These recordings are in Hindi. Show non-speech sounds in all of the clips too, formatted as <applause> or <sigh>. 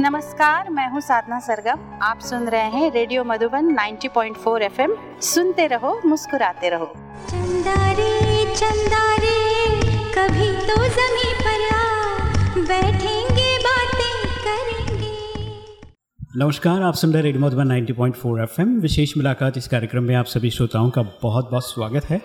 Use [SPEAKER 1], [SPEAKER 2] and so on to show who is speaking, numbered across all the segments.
[SPEAKER 1] नमस्कार मैं हूँ साधना सरगम। आप सुन रहे हैं रेडियो मधुबन 90.4 एफएम। सुनते रहो मुस्कुराते रहो।
[SPEAKER 2] चंदा रे चंदा रे कभी तो जमी पर आ बैठेंगे बातें करेंगे।
[SPEAKER 3] नमस्कार आप सुन रहे रेडियो मधुबन 90.4 एफएम। विशेष मुलाकात इस कार्यक्रम में आप सभी श्रोताओं का बहुत बहुत स्वागत है।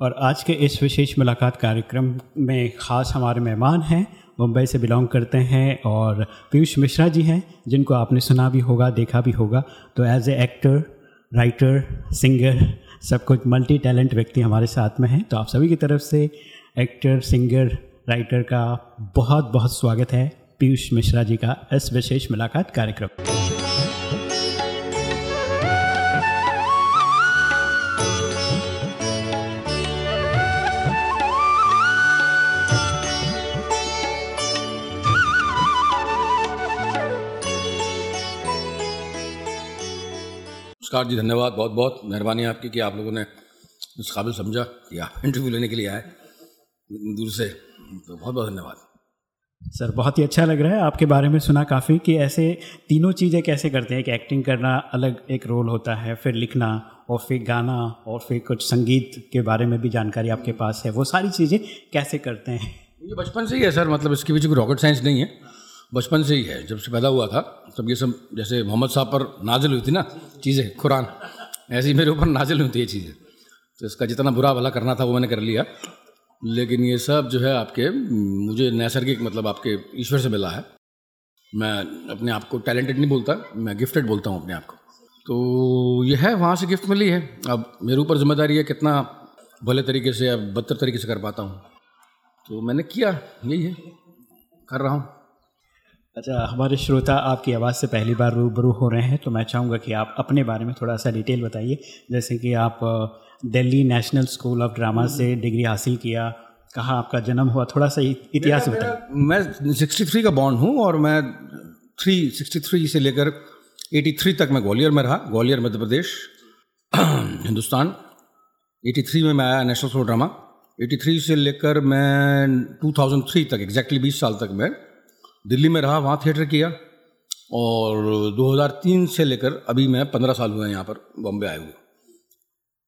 [SPEAKER 3] और आज के इस विशेष मुलाकात कार्यक्रम में ख़ास हमारे मेहमान हैं मुंबई से बिलोंग करते हैं और पीयूष मिश्रा जी हैं, जिनको आपने सुना भी होगा, देखा भी होगा। तो as a actor writer singer सब कुछ मल्टी टैलेंट व्यक्ति हमारे साथ में हैं। तो आप सभी की तरफ़ से एक्टर सिंगर राइटर का बहुत बहुत स्वागत है पीयूष मिश्रा जी का इस विशेष मुलाकात कार्यक्रम
[SPEAKER 4] नमस्कार जी धन्यवाद बहुत बहुत मेहरबानी आपकी कि आप लोगों ने इस काबिल समझा या इंटरव्यू लेने के लिए आए दूर से। तो बहुत बहुत धन्यवाद।
[SPEAKER 3] सर बहुत ही अच्छा लग रहा है आपके बारे में सुना काफ़ी कि ऐसे तीनों चीज़ें कैसे करते हैं। कि एक्टिंग करना अलग एक रोल होता है फिर लिखना और फिर गाना और फिर कुछ संगीत के बारे में भी जानकारी आपके पास है। वो सारी चीज़ें कैसे करते हैं?
[SPEAKER 4] ये बचपन से ही है सर मतलब इसके पीछे कोई रॉकेट साइंस नहीं है। बचपन से ही है। जब से पैदा हुआ था, तब ये सब जैसे मोहम्मद साहब पर नाजिल हुई थी ना, चीज़ें, कुरान, ऐसी मेरे ऊपर नाजिल हुई थी ये चीज़ें। तो इसका जितना बुरा भला करना था, वो मैंने कर लिया। लेकिन ये सब जो है आपके, मुझे नैसर्गिक मतलब आपके ईश्वर से मिला है। मैं अपने आप को टैलेंटेड नहीं बोलता, मैं गिफ्टेड बोलता हूँ अपने आप को। तो यह है, वहाँ से गिफ्ट मिली है। अब मेरे ऊपर ज़िम्मेदारी है कितना भले तरीके से या बदतर तरीके से कर पाता हूँ। तो मैंने किया, यही है। कर रहा हूँ।
[SPEAKER 3] अच्छा हमारे श्रोता आपकी आवाज़ से पहली बार रूबरू हो रहे हैं तो मैं चाहूँगा कि आप अपने बारे में थोड़ा सा डिटेल बताइए। जैसे कि आप Delhi National School of Drama से डिग्री हासिल किया कहाँ आपका जन्म हुआ थोड़ा सा इतिहास बताइए।
[SPEAKER 4] मैं 63 का बॉन्ड हूँ और मैं थ्री सिक्सटी थ्री से लेकर 83 तक मैं ग्वालियर में रहा ग्वालियर मध्य प्रदेश हिंदुस्तान। 83 में मैं आया नेशनल स्कूल ड्रामा। 83 से लेकर मैं 2003 तक एग्जैक्टली 20 साल तक मैं दिल्ली में रहा, वहाँ थिएटर किया और 2003 से लेकर अभी मैं 15 साल हुए यहाँ पर, बॉम्बे आए हुए।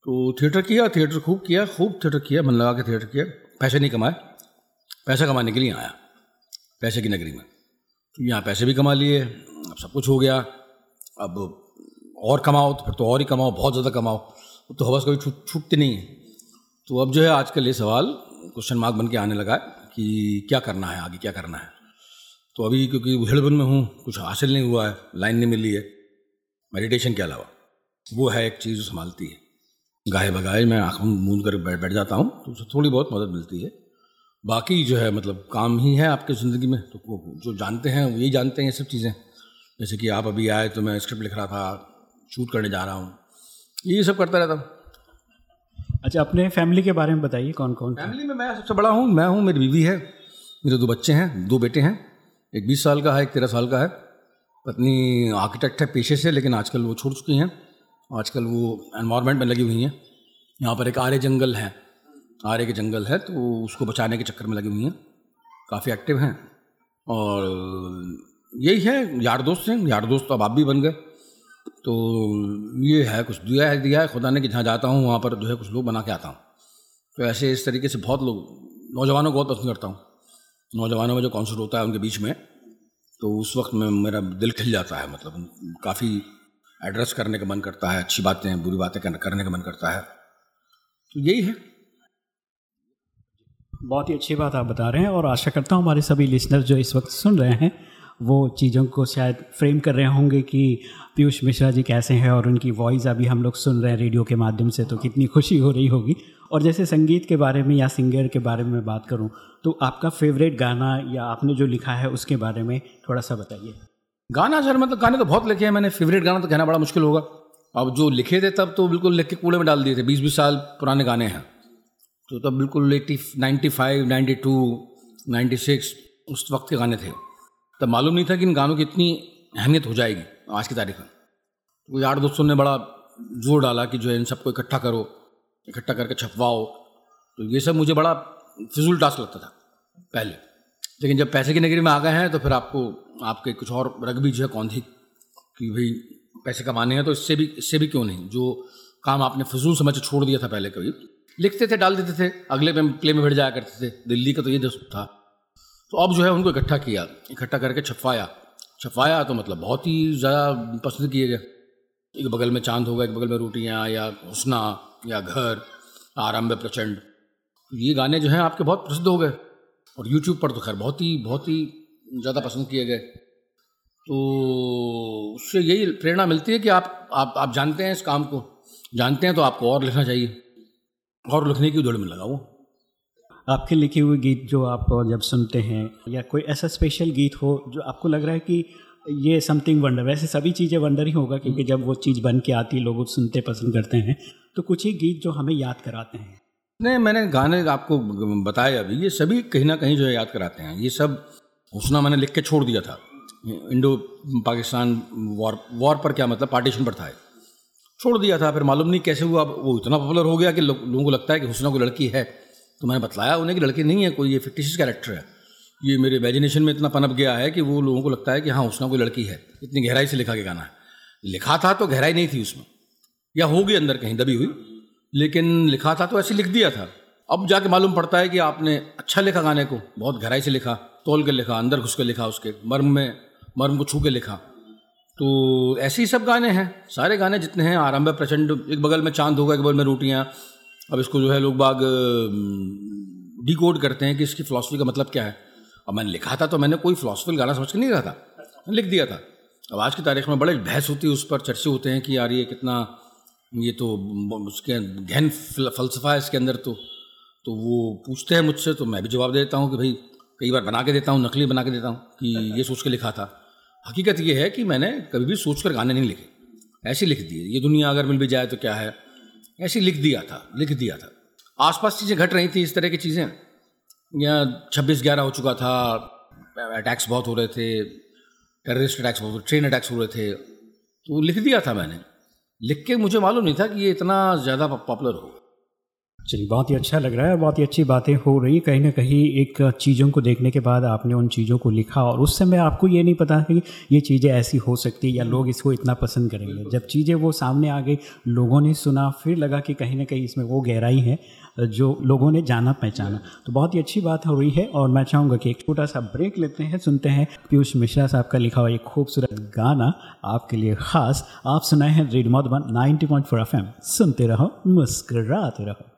[SPEAKER 4] तो थिएटर किया, थिएटर खूब किया, खूब थिएटर किया, मन लगा के थिएटर किया। पैसे नहीं कमाए, पैसा कमाने के लिए आया, पैसे की नगरी में। तो यहाँ पैसे भी कमा लिए, अब सब कुछ हो गया। अब और कमाओ तो फिर तो और ही कमाओ, बहुत ज़्यादा कमाओ तो हवस कभी छूट, छूटती नहीं है। तो अब जो है आजकल ये सवाल क्वेश्चन मार्क बन के आने लगा है कि क्या करना है, आगे क्या करना है। तो अभी क्योंकि उधेड़बन में हूँ कुछ हासिल नहीं हुआ है लाइन नहीं मिली है। मेडिटेशन के अलावा वो है एक चीज़ संभालती है। गाय बगाए मैं आँख मूंद कर बैठ बैठ जाता हूँ तो उससे थोड़ी बहुत मदद मिलती है। बाकी जो है मतलब काम ही है आपके ज़िंदगी में तो जो जानते हैं वो यही जानते हैं ये सब चीज़ें। जैसे कि आप अभी आए तो मैं स्क्रिप्ट लिख रहा था शूट करने जा रहा हूँ ये सब करता रहता हूँ।
[SPEAKER 3] अच्छा अपने फैमिली के बारे में बताइए कौन कौन
[SPEAKER 4] फैमिली में मैं सबसे बड़ा हूँ मैं हूँ मेरी बीवी है मेरे दो बच्चे हैं दो बेटे हैं। एक बीस साल का है, एक तेरह साल का है। पत्नी आर्किटेक्ट है पेशे से, लेकिन आजकल वो छोड़ चुकी हैं। आजकल वो एनवायरनमेंट में लगी हुई हैं। यहाँ पर एक आर्य जंगल है। आर्य के जंगल है तो उसको बचाने के चक्कर में लगी हुई हैं। काफ़ी एक्टिव हैं। और यही है, यार दोस्त हैं। यार दोस्त तो अब आप भी बन गए। तो ये है, कुछ दिया है दिया है। खुदा ने कि जहाँ जाता हूँ, वहाँ पर जो है कुछ लोग बना के आता हूँ। तो ऐसे इस तरीके से बहुत लोग, नौजवानों को बहुत पसंद करता हूँ। नौजवानों में जो कॉन्सर्ट होता है उनके बीच में तो उस वक्त में मेरा दिल खिल जाता है मतलब काफ़ी एड्रेस करने का मन करता है, अच्छी बातें, बुरी बातें करने का मन करता है। तो यही है।
[SPEAKER 3] बहुत ही अच्छी बात आप बता रहे हैं और आशा करता हूँ हमारे सभी लिसनर जो इस वक्त सुन रहे हैं, वो चीज़ों को शायद फ्रेम कर रहे होंगे कि पीयूष मिश्रा जी कैसे हैं और उनकी वॉइस अभी हम लोग सुन रहे हैं रेडियो के माध्यम से तो कितनी खुशी हो रही होगी। और जैसे संगीत के बारे में या सिंगर के बारे में बात करूँ तो आपका फेवरेट गाना या आपने जो लिखा है उसके बारे में थोड़ा सा बताइए।
[SPEAKER 4] गाना सर मतलब गाने तो बहुत लिखे हैं मैंने फेवरेट गाना तो कहना बड़ा मुश्किल होगा। अब जो लिखे थे तब तो बिल्कुल लिख के कूड़े में डाल दिए थे बीस बीस साल पुराने गाने हैं। तो तब बिल्कुल eighty ninety five ninety two ninety six, उस वक्त के गाने थे। तब मालूम नहीं था कि इन गानों की इतनी अहमियत हो जाएगी आज की तारीख में। यार दोस्तों ने बड़ा ज़ोर डाला कि जो है इन सबको इकट्ठा करो इकट्ठा करके छपवाओ। तो ये सब मुझे बड़ा फिजूल टास्क लगता था, पहले। लेकिन जब पैसे की नगरी में आ गए हैं तो फिर आपको, आपके कुछ और रग भी जो है थी कि भाई पैसे कमाने हैं तो इससे भी इससे भी क्यों नहीं? जो काम आपने फजूल समझ के छोड़ दिया था पहले कभी, लिखते थे, डाल देते थे, अगले प्ले में बैठ जाया करते थे। दिल्ली का तो ये दस था। तो अब जो है उनको इकट्ठा किया, इकट्ठा करके छपवाया। छपवाया तो मतलब बहुत ही ज़्यादा पसंद किए गए। एक बगल में चाँद होगा एक बगल में रोटियाँ या हुसना। या घर, आरंभ प्रचंड। ये गाने जो हैं आपके बहुत प्रसिद्ध हो गए। और यूट्यूब पर तो खैर बहुत ही बहुत ही ज़्यादा पसंद किए गए। तो उससे यही प्रेरणा मिलती है कि आप आप आप जानते हैं इस काम को। जानते हैं तो आपको और लिखना चाहिए। और लिखने की दौड़ में लगा वो
[SPEAKER 3] आपके लिखे हुए गीत जो आप जब सुनते हैं या कोई ऐसा स्पेशल गीत हो जो आपको लग रहा है कि ये समथिंग वंडर वैसे सभी चीज़ें वंडर ही होगा, क्योंकि जब वो चीज़ बन के आती है, लोग सुनते, पसंद करते हैं तो कुछ ही गीत जो हमें याद कराते हैं।
[SPEAKER 4] नहीं, मैंने गाने आपको बताया अभी, ये सभी कहीं ना कहीं जो है याद कराते हैं। ये सब हुसना मैंने लिख के छोड़ दिया था। इंडो, पाकिस्तान वॉर वॉर पर क्या मतलब पार्टीशन पर था छोड़ दिया था, फिर मालूम नहीं कैसे हुआ। वो इतना पॉपुलर हो गया कि लोगों को लगता है कि हुसना कोई लड़की है। तो मैंने बतलाया उन्हें कि लड़की नहीं है, कोई ये फिक्टिशियस कैरेक्टर है। ये मेरे इमेजिनेशन में इतना पनप गया है कि वो लोगों को लगता है कि हाँ हुसना कोई लड़की है। इतनी गहराई से लिखा के गाना है। लिखा था तो गहराई नहीं थी उसमें। या होगी अंदर कहीं, दबी हुई। लेकिन लिखा था तो ऐसे लिख दिया था। अब जाके मालूम पड़ता है कि आपने अच्छा लिखा गाने को। बहुत गहराई से लिखा, तोल के लिखा, अंदर घुस के लिखा उसके, मर्म में, मर्म को छू के लिखा। तो ऐसे ही सब गाने हैं। सारे गाने जितने हैं, आरंभ प्रचंड। एक बगल में चाँद होगा, एक बगल में रोटियाँ। अब इसको जो है लोग बाग डी कोड करते हैं कि इसकी फ़िलासफ़ी का मतलब क्या है। अब मैंने लिखा था तो मैंने कोई फ़िलासफ़िकल गाना समझ के नहीं रहा था। लिख दिया था। अब आज की तारीख में बड़े बहस होती है, उस पर चर्चे होते हैं कि यार ये कितना, ये तो उसके गहन फ़लसफ़ा है इसके अंदर तो तो वो पूछते हैं मुझसे तो मैं भी जवाब देता हूँ कि भाई, कई बार बना के देता हूँ, नकली बना के देता हूँ कि ये सोच के लिखा था। हकीकत ये है कि मैंने कभी भी सोच कर गाने नहीं लिखे। ऐसे लिख दिए। ये दुनिया अगर मिल भी जाए तो क्या है? ऐसे लिख दिया था, लिख दिया था। आसपास चीज़ें घट रही थी, इस तरह की चीज़ें। या छब्बीस ग्यारह हो चुका था अटैक्स बहुत हो रहे थे टेररिस्ट अटैक्स बहुत ट्रेन अटैक्स हो रहे थे तो लिख दिया था मैंने। लिख के मुझे मालूम नहीं था कि ये इतना ज़्यादा पॉपुलर हो।
[SPEAKER 3] चलिए बहुत ही अच्छा लग रहा है बहुत ही अच्छी बातें हो रही कहीं ना कहीं एक चीज़ों को देखने के बाद आपने उन चीज़ों को लिखा और उस समय आपको ये नहीं पता कि ये चीज़ें ऐसी हो सकती या लोग इसको इतना पसंद करेंगे। जब चीज़ें वो सामने आ गई लोगों ने सुना फिर लगा कि कहीं ना कहीं इसमें वो गहराई है। जो लोगों ने जाना पहचाना। तो बहुत ही अच्छी बात हो रही है और मैं चाहूँगा कि एक छोटा सा ब्रेक लेते हैं, सुनते हैं पीयूष मिश्रा साहब का लिखा हुआ एक खूबसूरत गाना आपके लिए ख़ास। आप सुनाए हैं radio Madhuban ninety point four FM सुनते रहो, मुस्कराते रहो।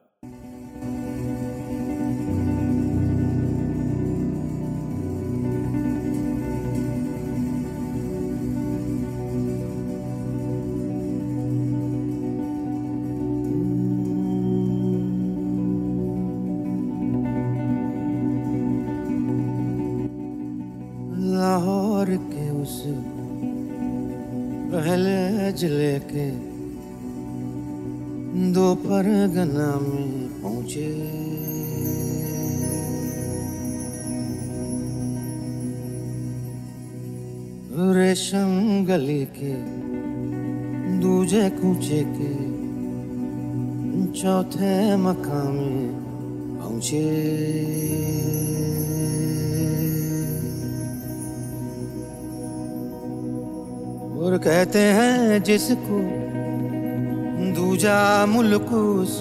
[SPEAKER 5] परगना में पहुँचे। रेशम गली के दूजे कूचे के चौथे मकाम में पहुँचे। और कहते हैं जिसको दूजा मुल्क उस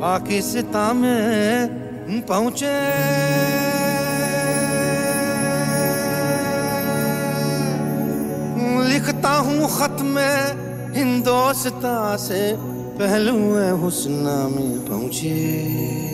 [SPEAKER 5] पाकिस्तान में पहुँचे। लिखता हूँ खत में हिंदोस्ता से पहलू हुसना में पहुँचे।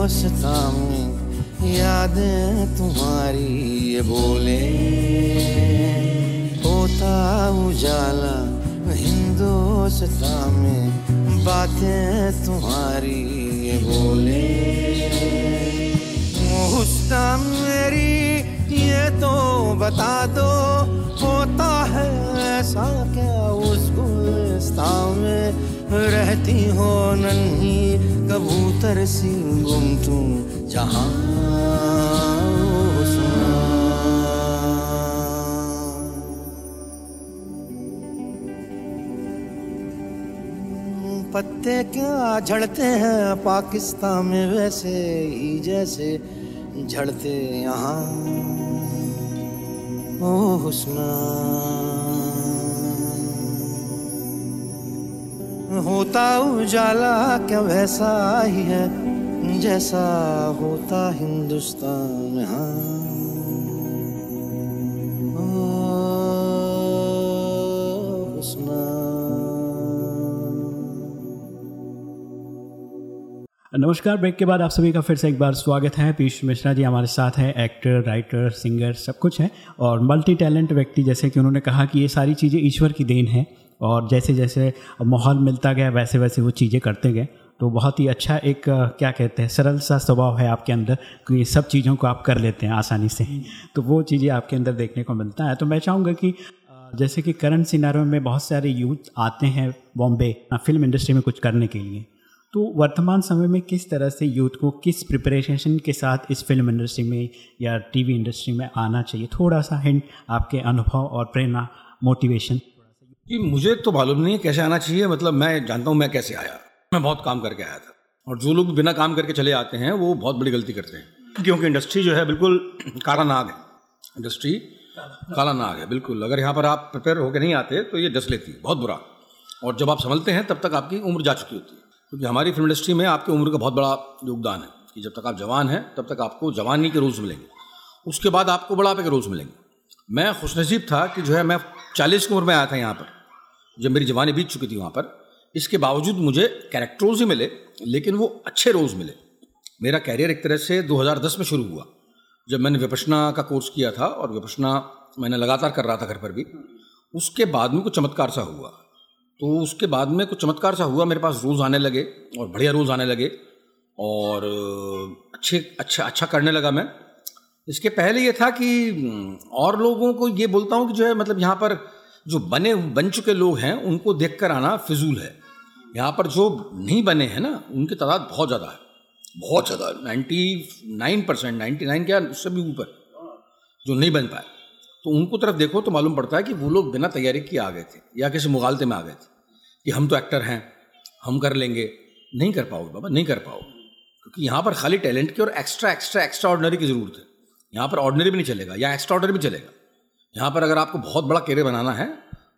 [SPEAKER 5] हिंदोस्ता में यादें तुम्हारी ये बोले। होता उजाला हिंदोस्ता में, बातें तुम्हारी ये बोले। हुस्ना मेरी, ये तो बता दो, होता है ऐसा क्या उस गुलिस्तान में रहती हो नन्ही? कबूतर सी गुम तुम जहाँ पत्ते क्या झड़ते हैं पाकिस्तान में वैसे ही जैसे झड़ते यहाँ। ओ हुस्ना। होता उजाला क्या वैसा ही है? जैसा होता हिंदुस्तान हाँ।
[SPEAKER 3] नमस्कार, ब्रेक के बाद आप सभी का फिर से एक बार स्वागत है। पीयूष मिश्रा जी हमारे साथ हैं, एक्टर, राइटर, सिंगर, सब कुछ है। और मल्टी टैलेंट व्यक्ति, जैसे कि उन्होंने कहा कि ये सारी चीज़ें ईश्वर की देन है। और जैसे जैसे माहौल मिलता गया वैसे वैसे वो चीज़ें करते गए। तो बहुत ही अच्छा एक क्या कहते हैं सरल सा स्वभाव है आपके अंदर कि सब चीज़ों को आप कर लेते हैं आसानी से। तो वो चीज़ें आपके अंदर देखने को मिलता है। तो मैं चाहूँगा कि जैसे कि करंट सिनारों में बहुत सारे यूथ आते हैं बॉम्बे फ़िल्म इंडस्ट्री में कुछ करने के लिए। तो वर्तमान समय में किस तरह से यूथ को किस प्रिपरेशन के साथ इस फ़िल्म इंडस्ट्री में या टीवी इंडस्ट्री में आना चाहिए? थोड़ा सा हिंट आपके अनुभव और प्रेरणा मोटिवेशन
[SPEAKER 4] कि मुझे तो मालूम नहीं है कैसे आना चाहिए मतलब मैं जानता हूँ मैं कैसे आया। मैं बहुत काम करके आया था। और जो लोग बिना काम करके चले आते हैं, वो बहुत बड़ी गलती करते हैं। क्योंकि इंडस्ट्री जो है बिल्कुल काला नाग है। इंडस्ट्री काला नाग है, बिल्कुल। अगर यहाँ पर आप प्रिपेयर होकर नहीं आते तो ये डस लेती है, बहुत बुरा। और जब आप संभलते हैं, तब तक आपकी उम्र जा चुकी होती है। क्योंकि हमारी फ़िल्म इंडस्ट्री में आपकी उम्र का बहुत बड़ा योगदान है, कि जब तक आप जवान हैं, तब तक आपको जवानी के रोल्स मिलेंगे। उसके बाद आपको बुढ़ापे के रोल्स मिलेंगे। मैं खुशनसीब था कि जो है, मैं चालीस की उम्र में आया था यहाँ पर। जब मेरी जवानी बीत चुकी थी वहाँ पर, इसके बावजूद मुझे कैरेक्टर रोल्स ही मिले, लेकिन वो अच्छे रोल्स मिले। मेरा कैरियर एक तरह से 2010 में शुरू हुआ, जब मैंने विपशना का कोर्स किया था और विपशना मैंने लगातार कर रहा था घर पर भी। उसके बाद में कुछ चमत्कार सा हुआ। तो उसके बाद में कुछ चमत्कार सा हुआ, मेरे पास रोज़ आने लगे और बढ़िया रोज़ आने लगे और अच्छे अच्छा अच्छा करने लगा मैं। इसके पहले ये था कि और लोगों को ये बोलता हूँ कि जो है मतलब यहाँ पर जो बने, बन चुके लोग हैं, उनको देख कर आना फिजूल है। यहाँ पर जो नहीं बने हैं ना, उनकी तादाद बहुत ज़्यादा है। बहुत ज़्यादा ninety nine percent ninety nine क्या, उससे भी ऊपर, जो नहीं बन पाए। तो उनको तरफ़ देखो तो मालूम पड़ता है कि वो लोग बिना तैयारी किए आ गए थे, या किसी मुगालते में आ गए थे, कि हम तो एक्टर हैं, हम कर लेंगे। नहीं कर पाओगे बाबा, नहीं कर पाओगे। क्योंकि यहाँ पर खाली टैलेंट की और एक्स्ट्रा एक्स्ट्रा एक्स्ट्रा ऑर्डनरी की ज़रूरत है। यहाँ पर ऑर्डनरी भी नहीं चलेगा, या एक्स्ट्रा ऑर्डनरी भी चलेगा। यहाँ पर अगर आपको बहुत बड़ा कैरियर बनाना है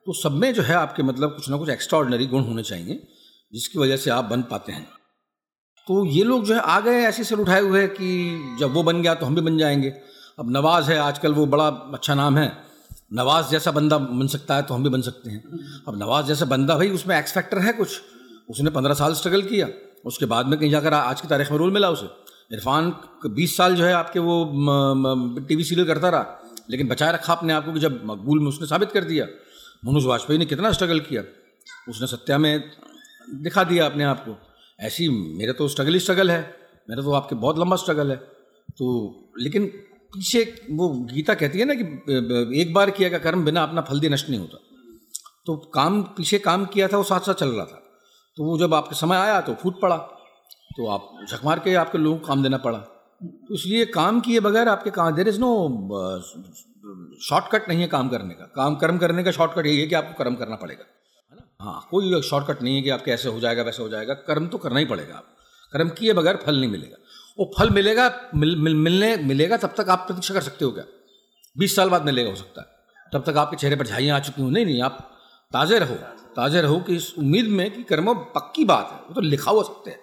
[SPEAKER 4] तो सब में जो है आपके मतलब कुछ ना कुछ एक्स्ट्रा ऑर्डनरी गुण होने चाहिए, जिसकी वजह से आप बन पाते हैं। तो ये लोग जो है आ गए ऐसे सिर उठाए हुए कि जब वो बन गया तो हम भी बन जाएँगे। अब नवाज़ है, आजकल वो बड़ा अच्छा नाम है। नवाज़ जैसा बंदा बन सकता है तो हम भी बन सकते हैं। अब नवाज़ जैसा बंदा भाई, उसमें एक्स फैक्टर है कुछ। उसने पंद्रह साल स्ट्रगल किया। उसके बाद में कहीं जाकर आज की तारीख में रोल मिला उसे। इरफान बीस साल जो है आपके वो टीवी सीरियल करता रहा। लेकिन बचाए रखा अपने आप को कि जब मकबूल में उसने साबित कर दिया, मनोज वाजपेयी ने कितना स्ट्रगल किया, उसने सत्या में दिखा दिया अपने आप को। ऐसी मेरा तो स्ट्रगल ही स्ट्रगल है, मेरा तो आपके बहुत लंबा स्ट्रगल है। तो लेकिन पीछे वो गीता कहती है ना कि एक बार किया का कर्म बिना अपना फल दिए नष्ट नहीं होता। तो काम, पीछे काम किया था, वो साथ साथ चल रहा था। तो वो जब आपके समय आया तो फूट पड़ा। तो आप झक मार के आपके लोगों को काम देना पड़ा। इसलिए काम किए बगैर आपके काम देर इज़ नो शॉर्टकट नहीं है काम करने का। काम कर्म करने का शॉर्टकट यही है कि आपको कर्म करना पड़ेगा है ना? हाँ कोई शॉर्टकट नहीं है कि आपके ऐसे हो जाएगा वैसे हो जाएगा। कर्म तो करना ही पड़ेगा आप कर्म किए बगैर फल नहीं मिलेगा। वो फल मिलेगा मिल, मिल, मिलने मिलेगा तब तक आप प्रतीक्षा कर सकते हो क्या? बीस साल बाद मिलेगा हो सकता है। तब तक आपके चेहरे पर झाइयाँ आ चुकी हूँ। नहीं नहीं आप ताज़े रहो। ताज़े रहो कि इस उम्मीद में कि कर्म पक्की बात है। वो तो लिखा हुआ सकते है।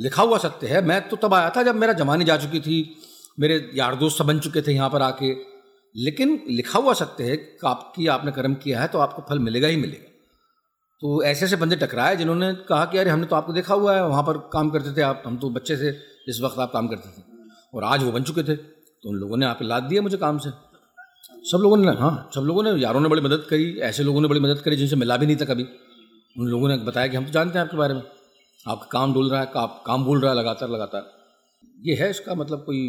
[SPEAKER 4] लिखा हुआ सत्य है। मैं तो तब आया था जब मेरा जमानी जा चुकी थी। मेरे यार दोस्त सब बन चुके थे यहाँ पर आके। लेकिन लिखा हुआ सत्य है कि आपकी आपने कर्म किया है तो आपको फल मिलेगा ही मिलेगा। तो ऐसे ऐसे बंदे टकराए जिन्होंने कहा कि अरे हमने तो आपको देखा हुआ है, वहाँ पर काम करते थे आप, हम तो बच्चे थे, इस वक्त आप काम करते थे। और आज वो बन चुके थे। तो उन लोगों ने आप लाद दिया मुझे काम से। सब लोगों ने हाँ सब लोगों ने, यारों ने बड़ी मदद करी, ऐसे लोगों ने बड़ी मदद करी जिनसे मिला भी नहीं था कभी। उन लोगों ने बताया कि हम तो जानते हैं आपके बारे में। आपका काम डोल रहा है आप काम भूल रहा है लगातार लगातार। ये है इसका मतलब कोई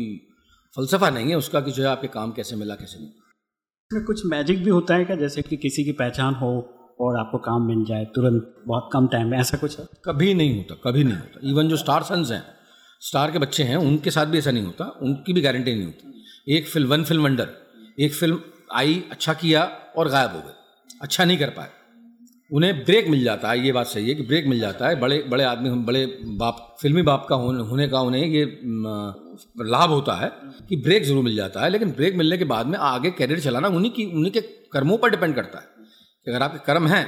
[SPEAKER 4] फलसफा नहीं है उसका कि जो है आपके काम कैसे मिला कैसे नहीं।
[SPEAKER 3] इसमें कुछ मैजिक भी होता है क्या? जैसे कि किसी की पहचान हो और आपको काम मिल जाए तुरंत बहुत कम टाइम में ऐसा कुछ है?
[SPEAKER 4] कभी नहीं होता कभी नहीं होता। इवन जो स्टार सन्स हैं स्टार के बच्चे हैं उनके साथ भी ऐसा नहीं होता उनकी भी गारंटी नहीं होती। एक फ़िल्म वन फ़िल्म वंडर एक फ़िल्म आई अच्छा किया और गायब हो गए अच्छा नहीं कर पाए। उन्हें ब्रेक मिल जाता है, ये बात सही है कि ब्रेक मिल जाता है। बड़े बड़े आदमी बड़े बाप, फिल्मी बाप का होने का उन्हें ये लाभ होता है कि ब्रेक ज़रूर मिल जाता है, लेकिन ब्रेक मिलने के बाद में आगे कैरियर चलाना उन्हीं की, उन्हीं के कर्मों पर डिपेंड करता है। कि अगर आपके कर्म हैं,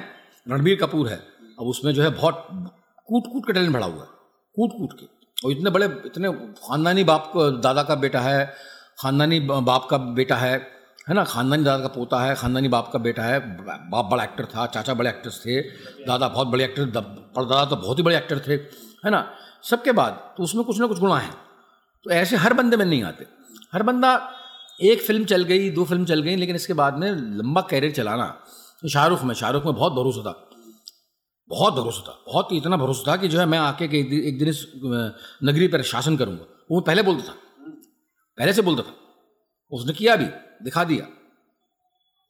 [SPEAKER 4] रणबीर कपूर है, अब उसमें जो है बहुत कूट कूट के टैलेंट बढ़ा हुआ है कूट कूट के। और इतने बड़े, इतने खानदानी बाप दादा का बेटा है, खानदानी बाप का बेटा है है ना? खानदानी दादा का पोता है, खानदानी बाप का बेटा है, बाप बड़ा एक्टर था, चाचा बड़े एक्टर्स थे, दादा बहुत बड़े एक्टर परदादा तो बहुत ही बड़े एक्टर थे, है ना? सबके बाद तो उसमें कुछ ना कुछ गुणा है। तो ऐसे हर बंदे में नहीं आते। हर बंदा एक फ़िल्म चल गई, दो फ़िल्म चल गई, लेकिन इसके बाद में लंबा कैरियर चलाना तो शाहरुख में शाहरुख में बहुत भरोसा था। बहुत भरोसा था, बहुत इतना भरोसा था कि जो है मैं आके के एक दिन इस नगरी पर शासन करूँगा। वो पहले बोलता था। पहले से बोलता था। उसने किया भी। दिखा दिया।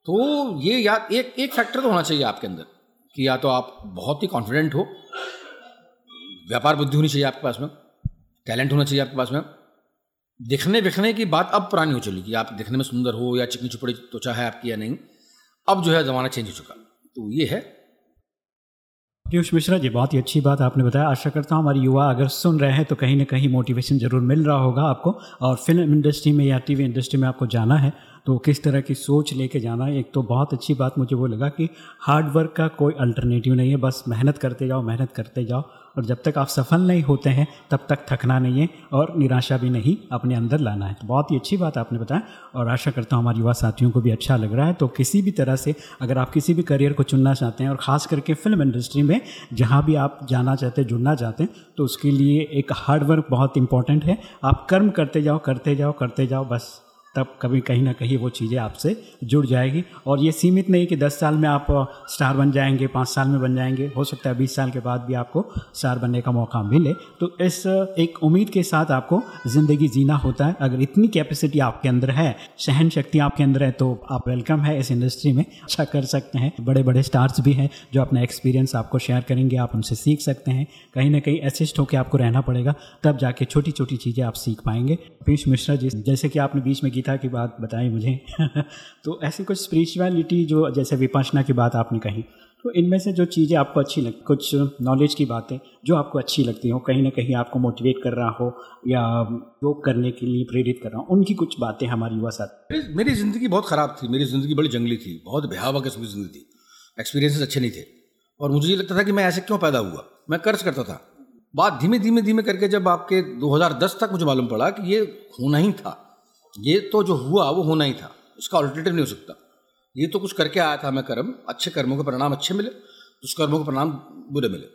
[SPEAKER 4] तो ये या, एक एक फैक्टर तो होना चाहिए आपके अंदर कि या तो आप बहुत ही कॉन्फिडेंट हो, व्यापार बुद्धि होनी चाहिए आपके पास में टैलेंट होना चाहिए आपके पास में। दिखने विखने की बात अब पुरानी हो चली कि आप दिखने में सुंदर हो या चिकनी चुपड़ी त्वचा है आपकी या नहीं, अब जो है ज़माना चेंज हो चुका। तो ये है।
[SPEAKER 3] पीयूष मिश्रा जी, बहुत ही अच्छी बात आपने बताया। आशा करता हूँ हमारे युवा अगर सुन रहे हैं तो कहीं ना कहीं मोटिवेशन ज़रूर मिल रहा होगा आपको। और फ़िल्म इंडस्ट्री में या टीवी इंडस्ट्री में आपको जाना है। तो किस तरह की सोच लेके जाना है, एक तो बहुत अच्छी बात मुझे वो लगा कि हार्ड वर्क का कोई अल्टरनेटिव नहीं है, बस मेहनत करते जाओ, मेहनत करते जाओ और जब तक आप सफल नहीं होते हैं, तब तक थकना नहीं है और निराशा भी नहीं अपने अंदर लाना है। तो बहुत ही अच्छी बात आपने बताया और आशा करता हूँ हमारे युवा साथियों को भी अच्छा लग रहा है। तो किसी भी तरह से अगर आप किसी भी करियर को चुनना चाहते हैं और ख़ास करके फ़िल्म इंडस्ट्री में जहाँ भी आप जाना चाहते हैं, जुड़ना चाहते हैं तो उसके लिए एक हार्डवर्क बहुत इंपॉर्टेंट है। आप कर्म करते जाओ करते जाओ करते जाओ, बस। तब कभी कहीं ना कहीं वो चीज़ें आपसे जुड़ जाएगी। और ये सीमित नहीं कि दस साल में आप स्टार बन जाएँगे, पाँच साल में बन जाएँगे, हो सकता है बीस साल के बाद भी आपको स्टार बनने का मौका मिले। तो इस एक उम्मीद के साथ आपको ज़िंदगी जीना होता है। अगर इतनी कैपेसिटी आपके अंदर है, सहन शक्ति आपके अंदर है तो आप वेलकम है इस इंडस्ट्री में। अच्छा कर सकते हैं। बड़े बड़े स्टार्स भी हैं जो अपना एक्सपीरियंस आपको शेयर करेंगे, आप उनसे सीख सकते हैं। कहीं ना कहीं असिस्ट होकर आपको रहना पड़ेगा, तब जाके छोटी छोटी चीज़ें आप सीख पाएँगे। पीयूष मिश्रा जी, जैसे कि आपने बीच में गीता की बात बताई मुझे। <laughs> तो ऐसी कुछ स्पिरिचुअलिटी जो जैसे विपशना की बात आपने कही तो इनमें से जो चीज़ें आपको अच्छी लगती कुछ नॉलेज की बातें जो आपको अच्छी लगती हो, कहीं ना कहीं आपको मोटिवेट कर रहा हो या योग करने के लिए प्रेरित कर रहा हो, उनकी कुछ बातें हमारी युवा साथ।
[SPEAKER 4] मेरी ज़िंदगी बहुत ख़राब थी, मेरी ज़िंदगी बड़ी जंगली थी, बहुत भयावह किस्म की ज़िंदगी थी। एक्सपीरियंसेस अच्छे नहीं थे। और मुझे ये लगता था कि मैं ऐसे क्यों पैदा हुआ? मैं कर्ज करता था। बात धीमे धीमे धीमे करके जब आपके 2010 तक मुझे मालूम पड़ा कि ये होना ही था। ये तो जो हुआ, वो होना ही था। उसका ऑल्टरनेटिव नहीं हो सकता। ये तो कुछ करके आया था मैं कर्म, अच्छे कर्मों के परिणाम अच्छे मिले, दुष्कर्मों के परिणाम बुरे मिले।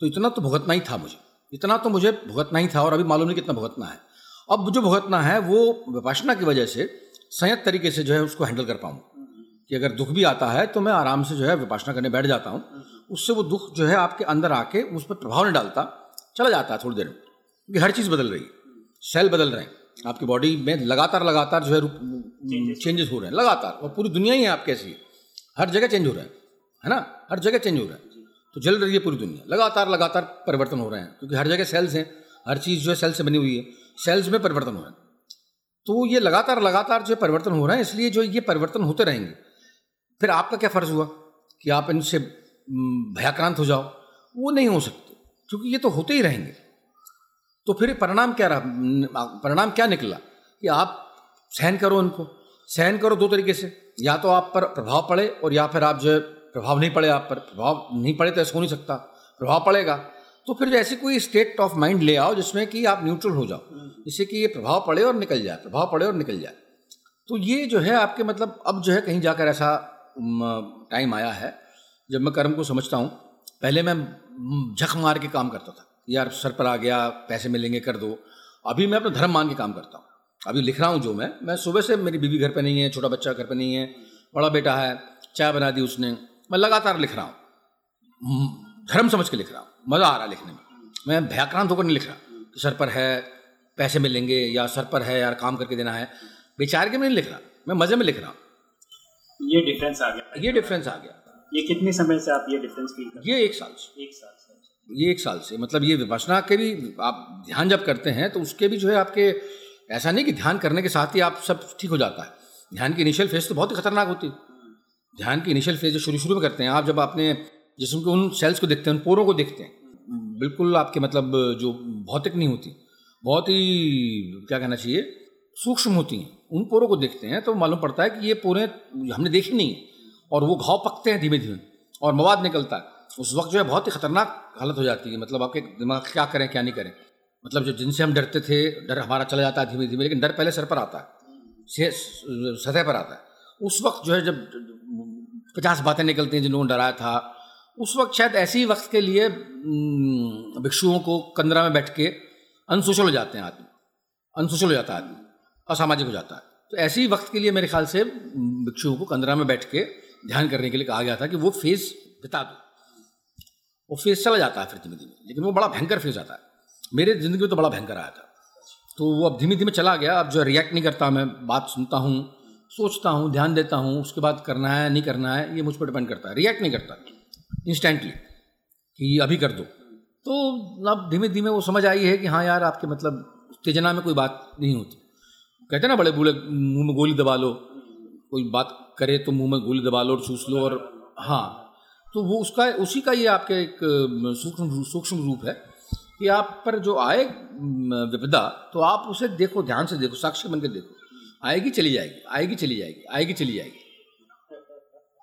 [SPEAKER 4] तो इतना तो भुगतना ही था मुझे। इतना तो मुझे भुगतना ही था और अभी मालूम नहीं कितना भुगतना है। अब जो भुगतना है, वो विपाशना की वजह से संयत तरीके से जो है उसको हैंडल कर पाऊँ। कि अगर दुख भी आता है तो मैं आराम से जो है विपासना करने बैठ जाता हूँ। उससे वो दुख जो है आपके अंदर आके उस पर प्रभाव नहीं डालता, चला जाता है थोड़ी देर में। क्योंकि हर चीज़ बदल रही है। सेल बदल रहे हैं। आपकी बॉडी में लगातार लगातार जो है चेंजेस हो रहे हैं लगातार। और पूरी दुनिया ही है आपकी ऐसी। हर जगह चेंज हो रहा है है ना? हर जगह चेंज हो रहा है। तो जल रही है पूरी दुनिया। लगातार लगातार परिवर्तन हो रहे हैं क्योंकि हर जगह सेल्स हैं। हर चीज़ जो है सेल्स से बनी हुई है। सेल्स में परिवर्तन हो रहे हैं। तो ये लगातार लगातार जो परिवर्तन हो रहे हैं इसलिए जो ये परिवर्तन होते रहेंगे। फिर आपका क्या फ़र्ज़ हुआ कि आप इनसे भयाक्रांत हो जाओ? वो नहीं हो सकते क्योंकि ये तो होते ही रहेंगे। तो फिर परिणाम क्या रहा? परिणाम क्या निकला? कि आप सहन करो उनको। सहन करो दो तरीके से। या तो आप पर प्रभाव पड़े और या फिर आप जो है प्रभाव नहीं पड़े आप पर। प्रभाव नहीं पड़े तो ऐसा हो नहीं सकता। प्रभाव पड़ेगा। तो फिर ऐसी कोई स्टेट ऑफ़ माइंड ले आओ जिसमें कि आप न्यूट्रल हो जाओ। जिससे कि ये प्रभाव पड़े और निकल जाए, प्रभाव पड़े और निकल जाए। तो ये जो है आपके मतलब अब जो है कहीं जाकर ऐसा टाइम आया है। जब मैं कर्म को समझता हूँ, पहले मैं झक मार के काम करता था। यार सर पर आ गया पैसे मिलेंगे कर दो। अभी मैं अपना धर्म मान के काम करता हूँ। अभी लिख रहा हूँ जो मैं। मैं सुबह से मेरी बीवी घर पे नहीं है छोटा बच्चा घर पे नहीं है बड़ा बेटा है चाय बना दी उसने। मैं लगातार लिख रहा हूँ। धर्म समझ के लिख रहा हूँ। मज़ा आ रहा है लिखने में। मैं भयाक्रांत होकर नहीं लिख रहा कि सर पर है पैसे मिलेंगे या सर पर है यार काम करके देना है। बेचार के मैं नहीं लिख रहा। मैं मज़े में लिख रहा हूँ।
[SPEAKER 3] ये डिफरेंस आ गया।
[SPEAKER 4] ये डिफरेंस आ गया।
[SPEAKER 3] ये कितने समय से आप ये डिफरेंस फील कर
[SPEAKER 4] ये एक साल से।
[SPEAKER 3] एक साल।
[SPEAKER 4] ये एक साल से मतलब ये विपसना के भी आप ध्यान जब करते हैं तो उसके भी जो है आपके, ऐसा नहीं कि ध्यान करने के साथ ही आप सब ठीक हो जाता है। ध्यान की इनिशियल फ़ेज़ तो बहुत ही खतरनाक होती है। ध्यान की इनिशियल फ़ेज़ जो शुरू शुरू में करते हैं, आप जब अपने जिसम के उन सेल्स को देखते हैं, उन पोरों को देखते हैं, बिल्कुल आपके मतलब जो भौतिक नहीं होती, बहुत ही, क्या कहना चाहिए, सूक्ष्म होती हैं। उन पोरों को देखते हैं तो मालूम पड़ता है कि ये पोरें हमने देखी नहीं और वो घाव पकते हैं धीमे धीमे और मवाद निकलता है। उस वक्त जो है बहुत ही खतरनाक हालत हो जाती है। मतलब आपके दिमाग क्या करें, क्या नहीं करें। मतलब जो जिनसे हम डरते थे, डर हमारा चला जाता है धीमे धीमे लेकिन डर पहले सर पर आता है। सतह पर आता है। उस वक्त जो है जब पचास बातें निकलती हैं जिन्होंने डराया था, उस वक्त शायद ऐसे ही वक्त के लिए भिक्षुओं को कंदरा में बैठ के अनसोशल हो जाते हैं आदमी। अनसोशल हो जाता है आदमी। असामाजिक हो जाता है। तो ऐसे ही वक्त के लिए मेरे ख्याल से भिक्षुओं को कंदरा में बैठ के ध्यान करने के लिए कहा गया था कि वो फ़ेज़ बिता दो। वो फ़ेज़ चला जाता है फिर धीमे धीमे। लेकिन वो बड़ा भयंकर फ़ेज़ आता है। मेरे ज़िंदगी में तो बड़ा भयंकर आया था। तो वो अब धीमे धीमे चला गया। अब जो रिएक्ट नहीं करता, मैं बात सुनता हूँ, सोचता हूँ, ध्यान देता हूँ, उसके बाद करना है, नहीं करना है, ये मुझ पर डिपेंड करता है। रिएक्ट नहीं करता। इंस्टेंटली कि अभी कर दो। तो अब धीमे धीमे वो समझ आई है कि हाँ यार, आपके मतलब उत्तेजना में कोई बात नहीं होती। कहते ना, बड़े बूढ़े, मुँह में गोली दबा लो। कोई बात करे तो मुँह में गोली दबा लो और चूस लो और हाँ तो वो उसका, उसी का ये आपके एक सूक्ष्म सूक्ष्म रूप है कि आप पर जो आए विपदा तो आप उसे देखो, ध्यान से देखो साक्षी बन के देखो। आएगी, चली जाएगी, आएगी, चली जाएगी, आएगी, चली जाएगी।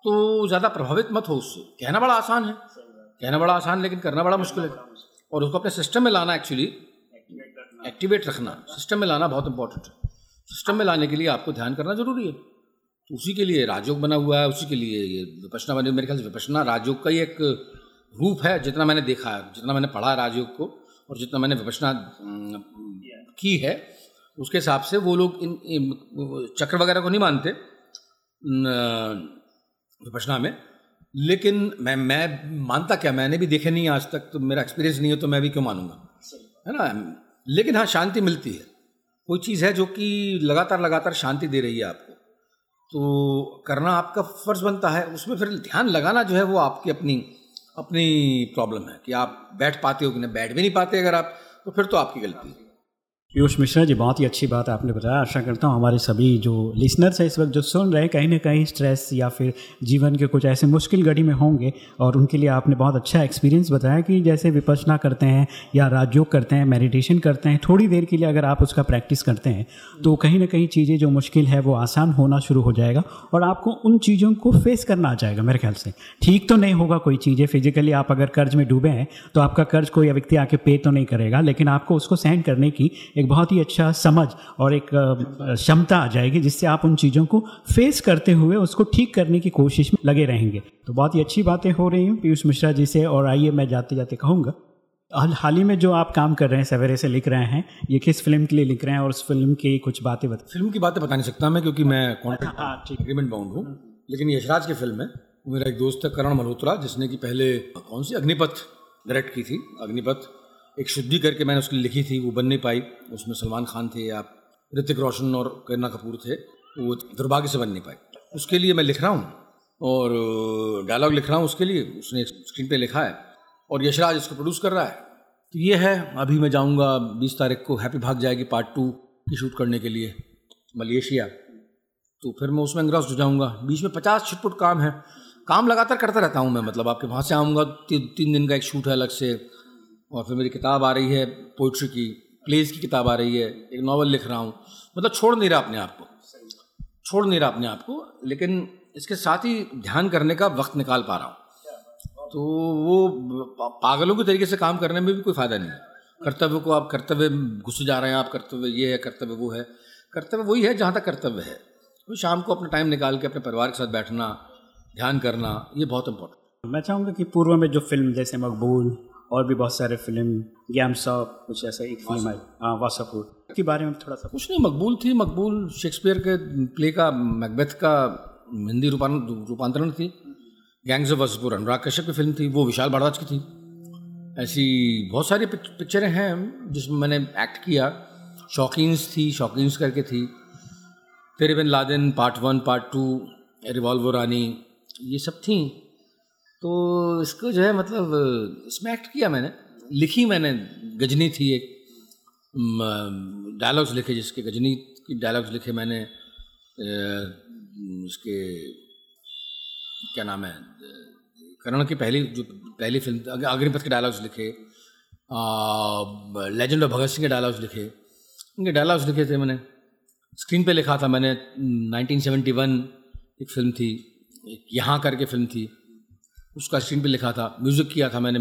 [SPEAKER 4] तो ज़्यादा प्रभावित मत हो उससे। कहना बड़ा आसान है। कहना बड़ा आसान, लेकिन करना बड़ा मुश्किल है। और उसको अपने सिस्टम में लाना एक्चुअली एक्टिवेट रखना। सिस्टम में लाना बहुत इंपॉर्टेंट है। सिस्टम में लाने के लिए आपको ध्यान करना ज़रूरी है। उसी के लिए राजयोग बना हुआ है उसी के लिए ये विपसना बने मेरे ख्याल से विपसना राजयोग का ही एक रूप है जितना मैंने देखा है जितना मैंने पढ़ा राजयोग को और जितना मैंने विपसना की है उसके हिसाब से वो लोग इन, इन चक्र वगैरह को नहीं मानते विपसना में। लेकिन मैं मैं मानता क्या? मैंने भी देखे नहीं आज तक तो मेरा एक्सपीरियंस नहीं है तो मैं भी क्यों मानूँगा? है ना? लेकिन हाँ शांति मिलती है। कोई चीज़ है जो कि लगातार लगातार शांति दे रही है आपको। तो करना आपका फ़र्ज़ बनता है। उसमें फिर ध्यान लगाना जो है वो आपकी अपनी अपनी प्रॉब्लम है कि आप बैठ पाते हो कि नहीं, बैठ भी नहीं पाते अगर आप तो फिर तो आपकी गलती है।
[SPEAKER 3] पीयूष मिश्रा जी, बहुत ही अच्छी बात आपने बताया। आशा करता हूँ हमारे सभी जो लिसनर्स हैं इस वक्त, जो सुन रहे हैं, कहीं ना कहीं स्ट्रेस या फिर जीवन के कुछ ऐसे मुश्किल घड़ी में होंगे और उनके लिए आपने बहुत अच्छा एक्सपीरियंस बताया कि जैसे विपसना करते हैं या राजयोग करते हैं मेडिटेशन करते हैं, थोड़ी देर के लिए अगर आप उसका प्रैक्टिस करते हैं तो कहीं ना कहीं चीज़ें जो मुश्किल है वो आसान होना शुरू हो जाएगा और आपको उन चीज़ों को फेस करना आ जाएगा मेरे ख्याल से। ठीक तो नहीं होगा कोई चीज़ें फिजिकली आप अगर कर्ज में डूबे हैं तो आपका कर्ज कोई व्यक्ति आके पे तो नहीं करेगा, लेकिन आपको उसको सहन करने की एक बहुत ही अच्छा समझ और एक क्षमता आ जाएगी जिससे आप उन चीज़ों को फेस करते हुए उसको ठीक करने की कोशिश में लगे रहेंगे। तो बहुत ही अच्छी बातें हो रही हैं पीयूष मिश्रा जी से और आइए मैं जाते जाते कहूँगा। हाल हाल ही में जो आप काम कर रहे हैं सवेरे से लिख रहे हैं ये किस फ़िल्म के लिए लिख रहे हैं और उस फ़िल्म की कुछ बातें बता
[SPEAKER 4] फ़िल्म की बातें बता नहीं सकता मैं क्योंकि मैं कॉन्ट्रैक्ट हाँ एग्रीमेंट बाउंड हूँ। लेकिन यशराज की फ़िल्म है। मेरा एक दोस्त है करण मल्होत्रा जिसने की पहले कौन सी? अग्निपथ डायरेक्ट की थी। अग्निपथ एक शुद्धि करके मैंने उसकी लिखी थी वो बन नहीं पाई। उसमें सलमान खान थे या ऋतिक रोशन और करीना कपूर थे वो दुर्भाग्य से बन नहीं पाई उसके लिए मैं लिख रहा हूँ और डायलॉग लिख रहा हूँ उसके लिए उसने स्क्रीन पे लिखा है। और यशराज इसको प्रोड्यूस कर रहा है। तो ये है अभी मैं जाऊँगा बीस तारीख को हैप्पी भाग जाएगी पार्ट टू की शूट करने के लिए मलेशिया। तो फिर मैं उसमें इंग्रस्त हो जाऊँगा। बीच में पचास छिटपुट काम है। काम लगातार करता रहता हूँ मैं मतलब आपके वहाँ से आऊँगा ती, तीन दिन का एक शूट है अलग से। और फिर मेरी किताब आ रही है पोइट्री की प्लेज की किताब आ रही है, एक नावल लिख रहा हूँ। मतलब छोड़ नहीं रहा अपने आप को। छोड़ नहीं रहा अपने आप को, लेकिन इसके साथ ही ध्यान करने का वक्त निकाल पा रहा हूँ। तो वो पागलों के तरीके से काम करने में भी कोई फ़ायदा नहीं है। कर्तव्य को आप, कर्तव्य घुस जा रहे हैं आप, कर्तव्य ये है, कर्तव्य वो है। कर्तव्य वही है जहाँ तक कर्तव्य है। तो शाम को अपना टाइम निकाल के अपने परिवार के साथ बैठना, ध्यान करना, ये बहुत इम्पोर्टेंट
[SPEAKER 3] मैं चाहूँगा कि पूर्व में जो फ़िल्म जैसे मकबूल और भी बहुत सारे फ़िल्म गैम सॉप कुछ ऐसा एक फ़िल्म आई। हाँ वासापुर के बारे में थोड़ा सा
[SPEAKER 4] कुछ नहीं, मकबूल थी, मकबूल शेक्सपियर के प्ले का मैकबेथ का हिंदी रूपांतरण थी। गैंग्स ऑफ़ वासपुर अनुराग कश्यप की फ़िल्म थी, वो विशाल भारद्वाज की थी। ऐसी बहुत सारी पिक्चरें हैं जिसमें मैंने एक्ट किया। शौकीन्स थी शौकीन्स करके थी। Tere Bin Laden part one part two Revolver Rani ये सब थी। तो इसको जो है मतलब इसमें एक्ट किया मैंने। लिखी मैंने, गजनी थी एक डायलॉग्स लिखे जिसके, गजनी की डायलॉग्स लिखे मैंने उसके, क्या नाम है, करण की पहली, जो पहली फ़िल्म अग्निपथ के डायलॉग्स लिखे लेजेंड ऑफ़ भगत सिंह के डायलॉग्स लिखे। उनके डायलॉग्स लिखे थे मैंने। स्क्रीन पे लिखा था मैंने 1971 एक फ़िल्म थी, एक यहाँ करके फ़िल्म थी। उसका स्क्रीन पे लिखा था। म्यूज़िक किया था मैंने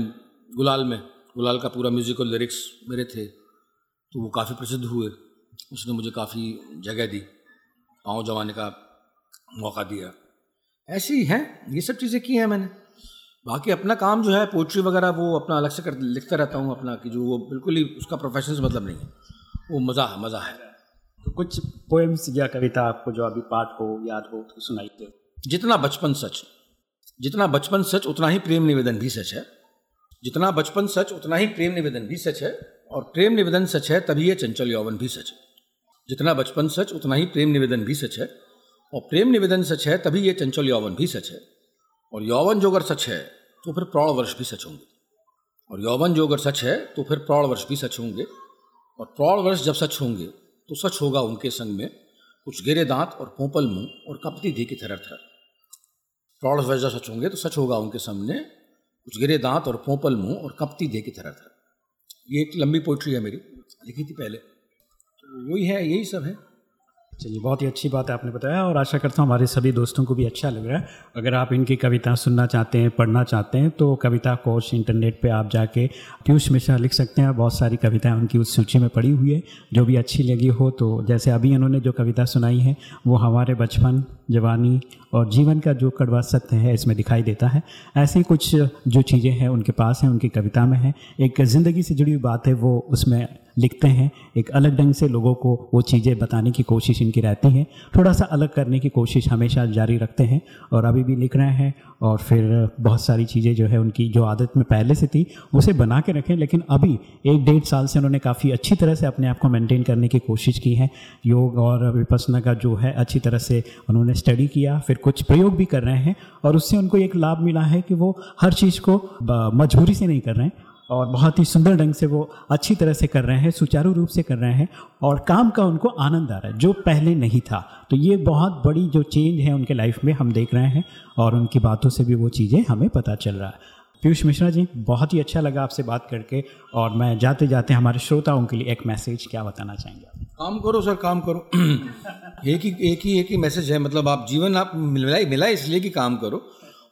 [SPEAKER 4] गुलाल में। गुलाल का पूरा म्यूज़िक और लिरिक्स मेरे थे तो वो काफ़ी प्रसिद्ध हुए। उसने मुझे काफ़ी जगह दी पाँव जमाने का मौका दिया। ऐसे ही हैं ये सब चीज़ें की हैं मैंने। बाकी अपना काम जो है पोइट्री वगैरह वो अपना अलग से कर लिखता रहता हूँ अपना कि जो वो बिल्कुल ही उसका प्रोफेशन से मतलब नहीं है। वो मज़ा है मज़ा है।
[SPEAKER 3] तो कुछ पोएम्स या कविता आपको जो अभी पाठ हो याद हो तो सुनाइए।
[SPEAKER 4] जितना बचपन सच जितना बचपन सच, उतना ही प्रेम निवेदन भी सच है। जितना बचपन सच, उतना ही प्रेम निवेदन भी सच है, और प्रेम निवेदन सच है, तभी यह चंचल यौवन भी सच है। जितना बचपन सच, उतना ही प्रेम निवेदन भी सच है, और प्रेम निवेदन सच है, तभी यह चंचल यौवन भी सच है। और यौवन जो अगर सच है तो फिर प्रौढ़ वर्ष भी सच होंगे। और यौवन जो अगर सच है तो फिर प्रौढ़ वर्ष भी सच होंगे। और प्रौढ़ वर्ष जब सच होंगे तो सच होगा उनके संग में कुछ गिरे दांत और पोपल मुँह और कपती धी की थरर थर प्रौढ़ जब सच होंगे तो सच होगा उनके सामने। कुछ गिरे दांत और पोपल मुँह और कपती दे की थरर थर ये एक लंबी पोइट्री है मेरी, लिखी थी पहले। तो वही है, यही सब है।
[SPEAKER 3] चलिए, बहुत ही अच्छी बात है आपने बताया और आशा करता हूँ हमारे सभी दोस्तों को भी अच्छा लग रहा है। अगर आप इनकी कविता सुनना चाहते हैं, पढ़ना चाहते हैं तो कविता कोश इंटरनेट पे आप जाके पीयूष मिश्रा लिख सकते हैं। बहुत सारी कविताएँ उनकी उस सूची में पड़ी हुई है। जो भी अच्छी लगी हो तो जैसे अभी इन्होंने जो कविता सुनाई है, वो हमारे बचपन जवानी और जीवन का जो कड़वा सत्य है, इसमें दिखाई देता है। ऐसी कुछ जो चीज़ें हैं, उनके पास हैं, उनकी कविता में है। एक ज़िंदगी से जुड़ी हुई बात है, वो उसमें लिखते हैं। एक अलग ढंग से लोगों को वो चीज़ें बताने की कोशिश इनकी रहती है। थोड़ा सा अलग करने की कोशिश हमेशा जारी रखते हैं और अभी भी लिख रहे हैं और फिर बहुत सारी चीज़ें जो है, उनकी जो आदत में पहले से थी, उसे बना के रखें। लेकिन अभी एक डेढ़ साल से उन्होंने काफ़ी अच्छी तरह से अपने आप को मेंटेन करने की कोशिश की है। योग और विपसना का जो है, अच्छी तरह से उन्होंने स्टडी किया, फिर कुछ प्रयोग भी कर रहे हैं और उससे उनको एक लाभ मिला है कि वो हर चीज़ को मजबूरी से नहीं कर रहे हैं और बहुत ही सुंदर ढंग से वो अच्छी तरह से कर रहे हैं, सुचारू रूप से कर रहे हैं और काम का उनको आनंद आ रहा है, जो पहले नहीं था तो ये बहुत बड़ी जो चेंज है उनके लाइफ में हम देख रहे हैं और उनकी बातों से भी वो चीज़ें हमें पता चल रहा है पीयूष मिश्रा जी, बहुत ही अच्छा लगा आपसे बात करके और मैं जाते जाते हमारे श्रोताओं के लिए एक मैसेज क्या बताना चाहेंगे?
[SPEAKER 4] काम करो सर काम करो। <clears throat> एक ही एक ही एक ही मैसेज है मतलब आप जीवन आप मिला मिला इसलिए कि काम करो।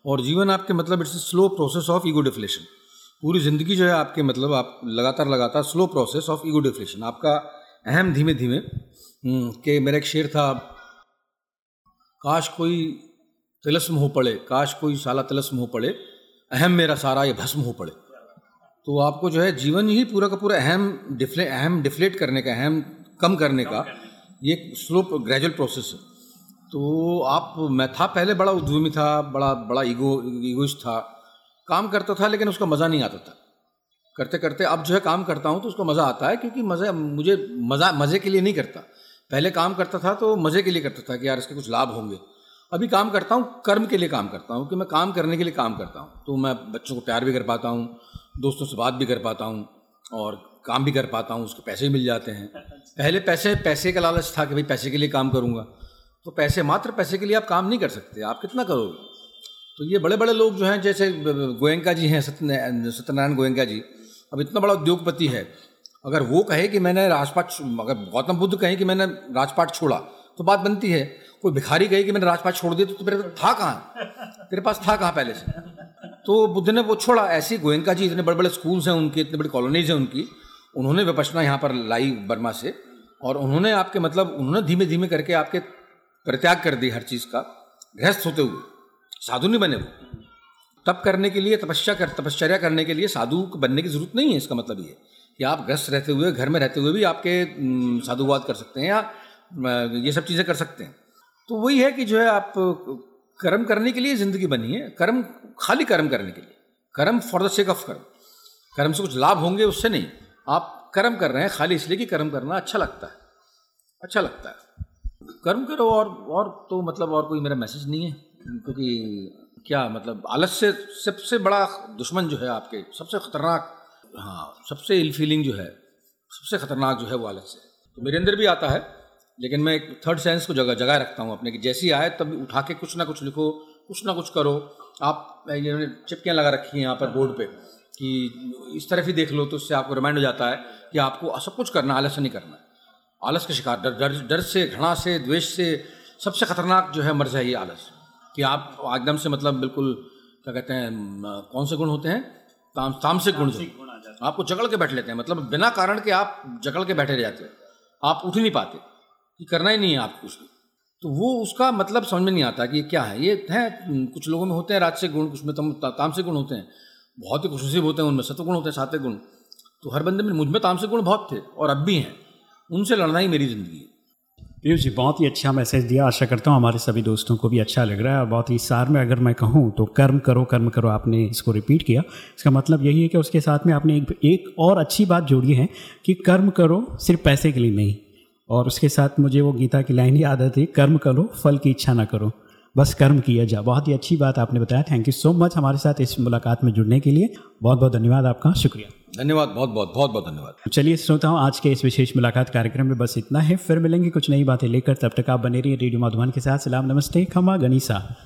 [SPEAKER 4] और जीवन आपके मतलब it's slow process of ego deflation पूरी ज़िंदगी जो है आपके मतलब आप लगातार लगातार slow process of ego deflation आपका अहम धीमे धीमे हम्म, कि मेरा एक शेर था काश कोई तिलस्म हो पड़े काश कोई साला तिलस्म हो पड़े अहम मेरा सारा ये भस्म हो पड़े। तो आपको जो है जीवन ही पूरा का पूरा अहम डिफ्ले अहम डिफ्लेट करने का अहम कम करने का ये स्लो ग्रेजुअल प्रोसेस है। तो आप मैं था पहले बड़ा उद्यमी था बड़ा बड़ा ईगो ईगोइस्ट था। काम करता था लेकिन उसका मज़ा नहीं आता था। करते करते अब जो है काम करता हूँ तो उसका मज़ा आता है क्योंकि मज़े मुझे मज़ा मज़े के लिए नहीं करता। पहले काम करता था तो मज़े के लिए करता था कि यार इसके कुछ लाभ होंगे। अभी काम करता हूँ कर्म के लिए काम करता हूँ कि मैं काम करने के लिए काम करता हूँ। तो मैं बच्चों को प्यार भी कर पाता हूँ दोस्तों से बात भी कर पाता हूँ और काम भी कर पाता हूँ, उसके पैसे भी मिल जाते हैं। पहले पैसे पैसे का लालच था कि भाई पैसे के लिए काम करूँगा। तो पैसे, मात्र पैसे के लिए आप काम नहीं कर सकते, आप कितना करोगे? तो ये बड़े बड़े लोग जो हैं, जैसे गोयंका जी हैं, सत्य, सत्यनारायण गोयंका जी। अब इतना बड़ा उद्योगपति है। अगर वो कहे कि मैंने राजपाट अगर गौतम बुद्ध कहे कि मैंने राजपाट छोड़ा तो बात बनती है। कोई भिखारी कहे कि मैंने राजपाट छोड़ दिया तो तेरे था कहाँ? तेरे पास था कहाँ पहले से? तो बुद्ध ने वो छोड़ा। ऐसे गोयंका जी, इतने बड़े बड़े स्कूल्स हैं उनके, इतने बड़ी कॉलोनीज हैं उनकी। उन्होंने विपसना यहाँ पर लाई वर्मा से, और उन्होंने आपके मतलब उन्होंने धीमे धीमे करके आपके परित्याग कर दी हर चीज़ का, गृहस्थ होते हुए। साधु नहीं बने वो। तप करने के लिए, तपस्या कर, तपश्चर्या करने के लिए साधु बनने की ज़रूरत नहीं है, इसका मतलब ये कि आप ग्रस्त रहते हुए, घर में रहते हुए भी आपके साधुवाद कर सकते हैं या ये सब चीज़ें कर सकते हैं। तो वही है कि जो है आप कर्म करने के लिए ज़िंदगी बनी है, कर्म, खाली कर्म करने के लिए। कर्म फॉर द सेक ऑफ़ कर्म। कर्म से कुछ लाभ होंगे, उससे नहीं। आप कर्म कर रहे हैं, खाली इसलिए कि कर्म करना अच्छा लगता है। अच्छा लगता है। कर्म करो और और तो मतलब और कोई मेरा मैसेज नहीं है, क्योंकि क्या मतलब आलस से सबसे बड़ा दुश्मन जो है आपके, सबसे खतरनाक हाँ सबसे इल फीलिंग जो है, सबसे खतरनाक जो है वो आलस है। तो मेरे अंदर भी आता है, लेकिन मैं एक थर्ड सेंस को जगह जगह रखता हूँ अपने कि जैसी आए तब उठा के कुछ ना कुछ लिखो, कुछ ना कुछ करो। आप चिपकियाँ लगा रखी हैं यहाँ पर बोर्ड पे। कि इस तरफ़ ही देख लो तो उससे आपको रिमाइंड हो जाता है कि आपको सब कुछ करना आलस नहीं करना आलस का शिकार डर डर डर से घृणा से द्वेष से सबसे खतरनाक जो है मर्ज है ये आलस। कि आप एकदम से मतलब बिल्कुल क्या कहते हैं कौन से गुण होते हैं? ताम तामसिक गुण जो आपको जकड़ के बैठ लेते हैं। मतलब बिना कारण के आप जकड़ के बैठे रह जाते हैं। आप उठ ही नहीं पाते कि करना ही नहीं है आपको कुछ तो वो उसका मतलब समझ में नहीं आता कि ये क्या है? ये है कुछ लोगों में होते हैं राजसिक गुण कुछ में तम तामसिक गुण होते हैं। बहुत ही खुशनसीब होते हैं उनमें सत्व गुण होते हैं सात्विक गुण। तो हर बंदे में मुझमें तामसिक गुण बहुत थे और अब भी हैं। उनसे लड़ना ही मेरी ज़िंदगी है।
[SPEAKER 3] पीयूष जी बहुत ही अच्छा मैसेज दिया। आशा करता हूँ हमारे सभी दोस्तों को भी अच्छा लग रहा है। और बहुत ही सार में अगर मैं कहूँ तो कर्म करो कर्म करो आपने इसको रिपीट किया। इसका मतलब यही है कि उसके साथ में आपने एक, एक और अच्छी बात जोड़ी है कि कर्म करो सिर्फ़ पैसे के लिए नहीं। और उसके साथ मुझे वो गीता की लाइन याद आती है कर्म करो फल की इच्छा ना करो। बस कर्म किया जाए। बहुत ही अच्छी बात आपने बताया। थैंक यू सो मच हमारे साथ इस मुलाकात में जुड़ने के लिए। बहुत बहुत धन्यवाद आपका। शुक्रिया।
[SPEAKER 4] धन्यवाद बहुत बहुत बहुत बहुत धन्यवाद।
[SPEAKER 3] चलिए श्रोताओं आज के इस विशेष मुलाकात कार्यक्रम में बस इतना है। फिर मिलेंगे कुछ नई बातें लेकर। तब तक आप बने रहिए रेडियो मधुबन के साथ। सलाम नमस्ते खमा गनीसा।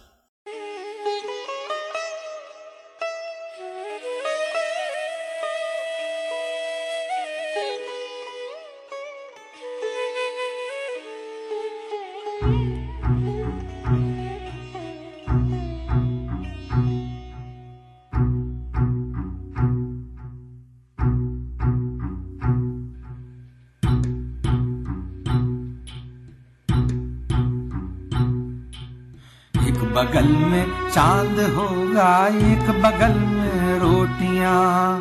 [SPEAKER 5] चाँद होगा एक बगल में रोटियाँ।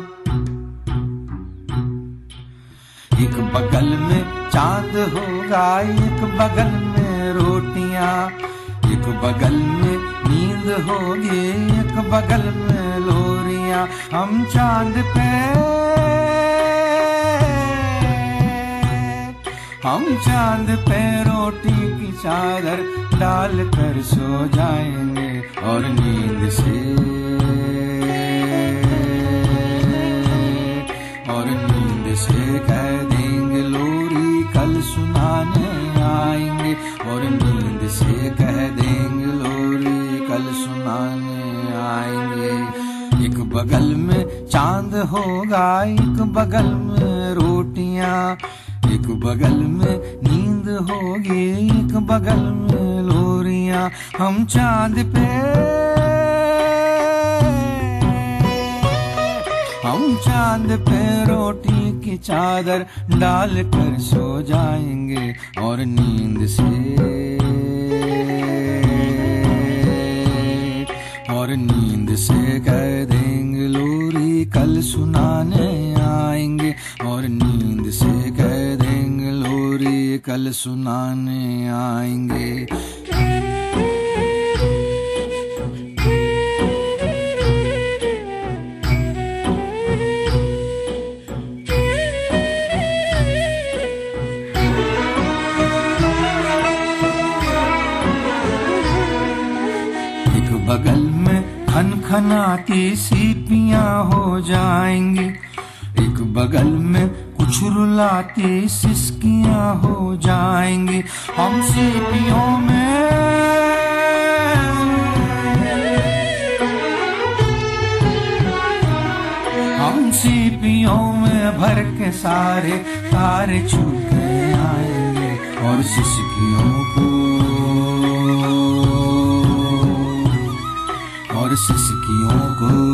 [SPEAKER 5] एक बगल में चाँद होगा, एक बगल में रोटियाँ। एक बगल में नींद होगी, एक बगल में लोरियाँ। हम चाँद पे हम चाँद पे रोटी की चादर डाल कर सो जाएँगे और नींद से। और नींद से कह देंगे, लोरी कल सुनाने आएँगे। और नींद से कह देंगे, लोरी कल सुनाने आएँगे। एक बगल में चाँद होगा, एक बगल में रोटियाँ। बगल में नींद होगी, एक बगल में लोरिया हम चाँद पे। हम चाँद पे रोटी की चादर डाल कर सो जाएँगे और नींद से। और नींद से कह देंगे, लोरी, कल सुनाने कल सुनाने आएँगे। बगल में खनखनाती सीपियाँ हो जाएँगे। एक बगल में रुलाती सिसकियाँ हो जाएँगी हम सीपियों में। हम सीपियों में भर के सारे तारे छूटे आएँगे और सिसकियों को। और सिसकियों को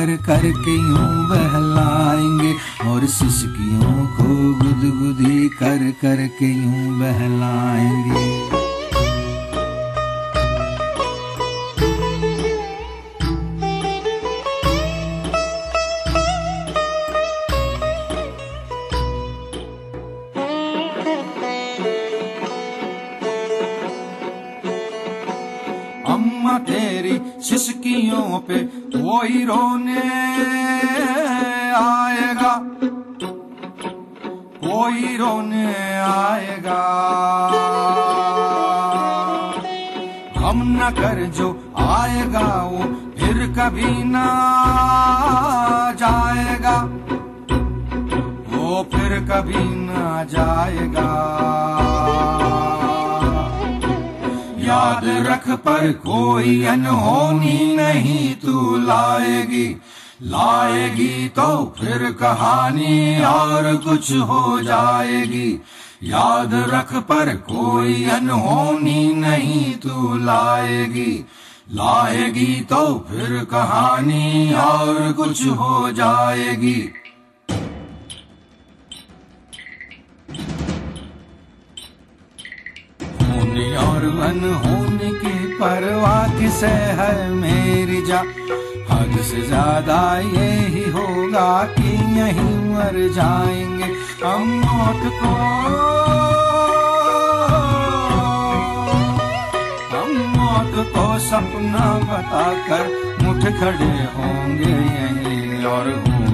[SPEAKER 5] कर करके यूँ बहलाएँगे और सिसकियों को गुदगुदी कर करके यूँ बहलाएँगे। अम्मा तेरी सिसकियों पे, वो ही रोने पर कोई अनहोनी नहीं तू लाएगी। लाएगी तो फिर कहानी और कुछ हो जाएगी। याद रख पर कोई अनहोनी नहीं तू लाएगी। लाएगी तो फिर कहानी और कुछ हो जाएगी। होने और अनहोने परवाह किसे है मेरी जा। हद से ज़्यादा यही होगा कि यहीं मर जाएँगे हम मौत को। हम मौत को सपना बताकर मुठ खड़े होंगे यहीं और होने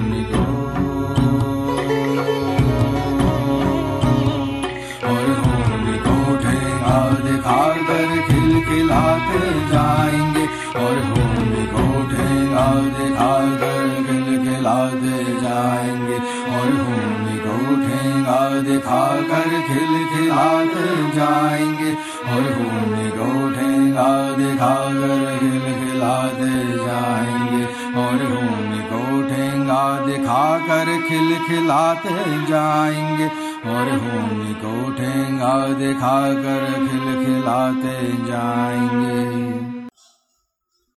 [SPEAKER 5] कर खिलखिलाते जाएँगे और होने को ठेंगा दिखा कर खिलखिलाते जाएँगे और होने को ठेंगा दिखा कर खिलखिलाते जाएँगे और होने को ठेंगा दिखा कर खिलखिलाते जाएँगे और होने को ठेंगा दिखा कर खिलखिलाते जाएँगे। और होंगे को ठेंगा दिखा कर खिलखिलाते जाएँगे।